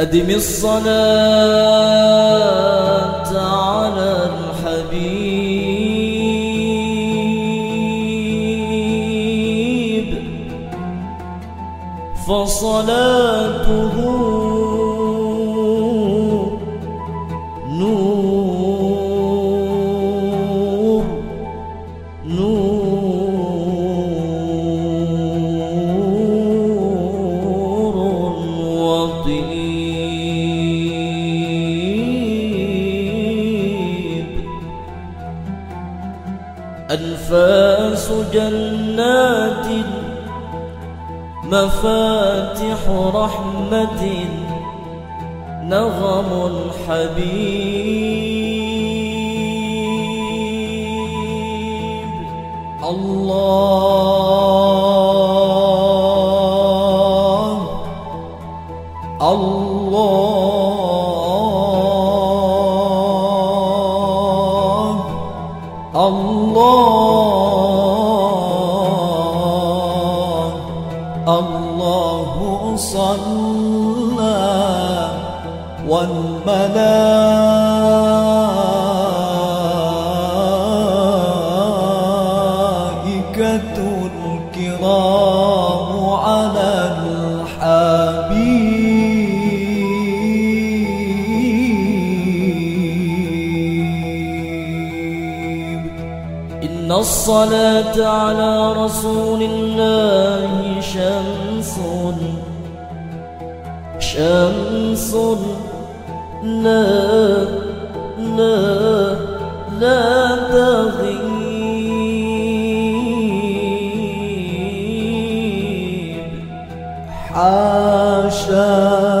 أدم الصلاة على الحبيب فصلاته أنفاس جنات مفاتح رحمة نغم حبيب الله الله صلى والملائكة الصلاة على رسول الله شمس شمس لا لا لا تغيب. حاشا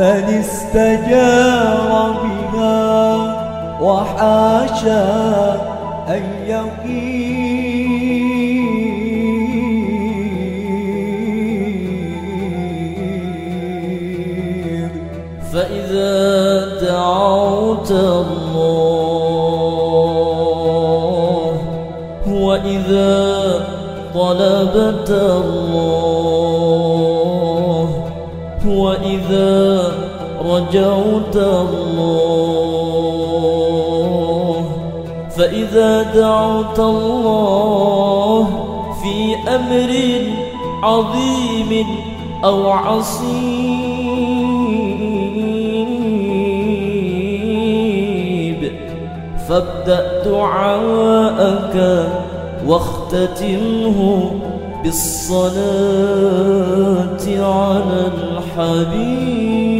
من استجار بها وحاشا أن يغيب فإذا دعوت الله وإذا طلبت الله وإذا رجوت الله. فإذا دعوت الله في أمر عظيم أو عصيب فابدأ دعاءك واختتمه بالصلاة على الحبيب.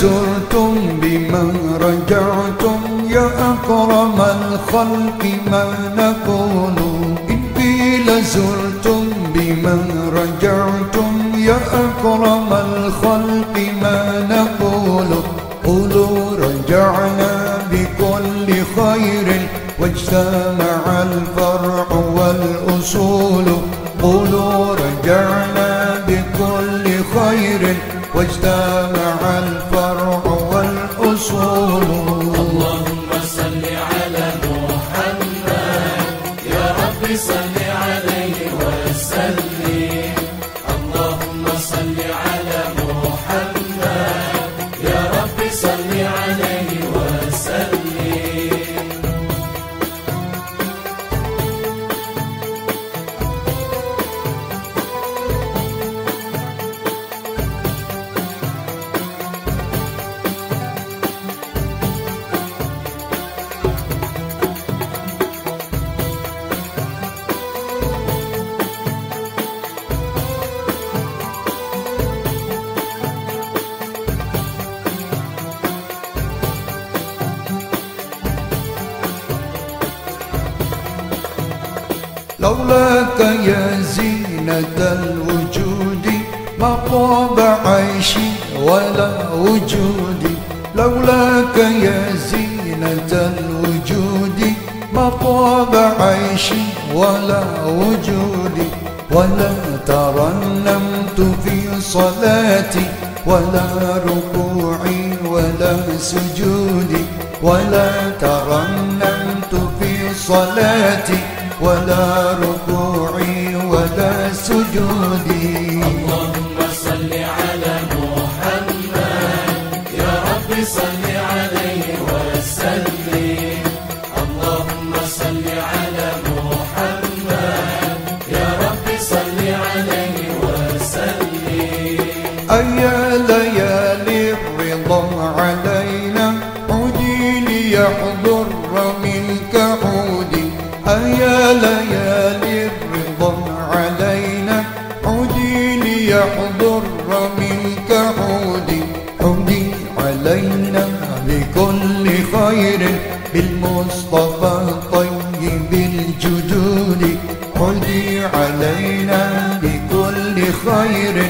زرتم بمن رجعتم يا أكرم الخلق ما نقول إن قيل زرتم بمن رجعتم يا أكرم الخلق ما نقول قولوا رجعنا بكل خير واجتمع الفرع والأصول قولوا رجعنا خير واجتمع الفرع لولاك يا زينة الوجود. ما طاب عيشي ولا وجودي لولاك يا زينة الوجود. ما طاب عيشي ولا وجودي ولا ترنمت في صلاتي ولا ركوعي ولا سجودي. ولا ترنمت في صلاتي ولا ركوعي ولا سجودي. اللهم أيا ليالي الرضا علينا. عودي ليحضر منك عودي. عودي علينا بكل خير. بالمصطفى طيب الجدود. عودي علينا بكل خير.